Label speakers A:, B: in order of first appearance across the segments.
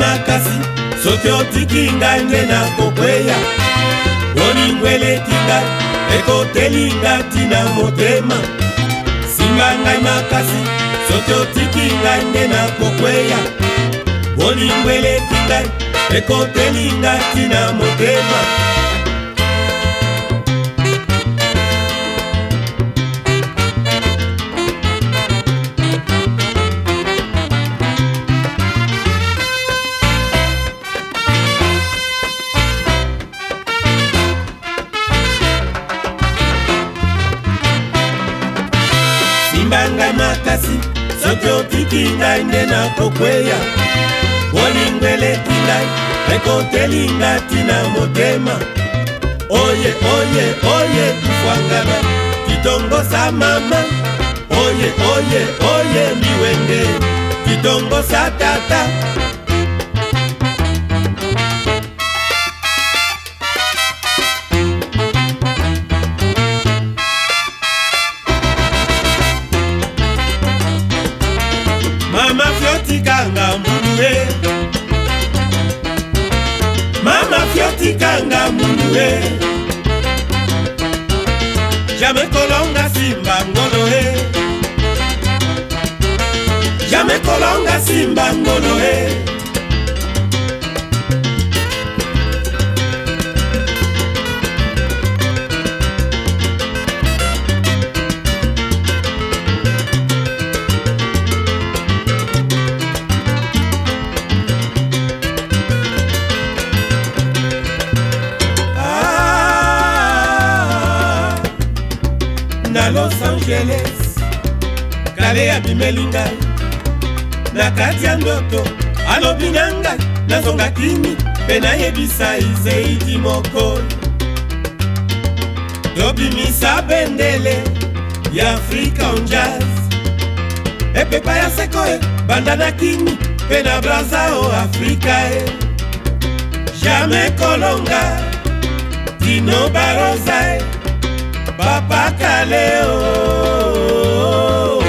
A: makasi soki otiki ngai nde nakokweya bolingo eleki ngai ekoteli ngai ntina motema singa ngai makasi soki otiki ngai nde nakokweya bolingo eleki ngai ekoteli ngai ntina motema olimbanga makasi soki otiki ngai nde nakokweya bolingo eleki ngai ekoteli nga ntina motema oye oye oye kufwangana kitongosa mama oye oye oye miwenge kitongosa tata mama fyotikanga mbulu e mama fyotikanga mbulu e jamai kolonga simba ngolo e jamai kolonga simba ngolo e na los angeles kale abimeli ngai na kati ya ndoto alobi na ngai nazonga kimi mpe nayebisa izeidi moko tobimisa bendele ya afrika on jazz epepa ya seko e banda na kimi mpe na braza o afrika e jamai kolonga dino barosa e pakaleo oh, oh, oh.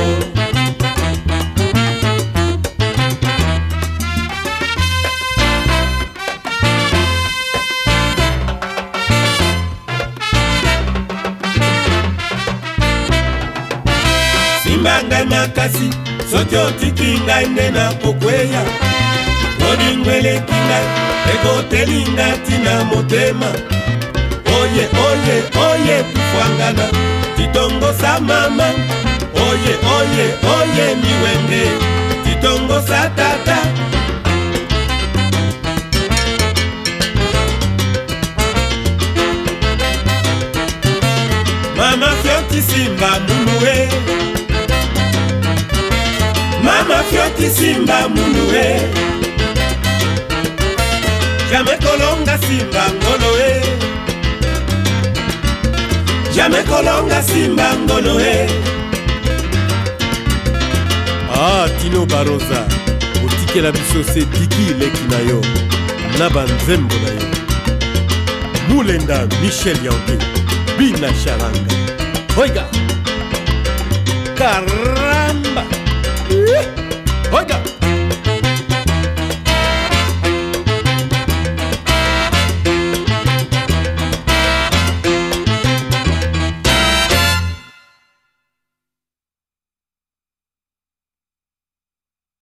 A: simbanga makasi soki otiki ngai nde na kokweya olingweleki ngai ekotelinga ntina motema oye oye oye kufwangana titongosa mama oye oye oye miwenge titongosa tata mama fyotisimba munue mama fyotisimba munue jamai kolonga simba ngolo e eh. jamai kolonga simba ngono e ah tino baroza kotikela biso se diki leki na yo na banzembo na yo mulenda michel yanke bina sharanga oiga caramba uh! Eh.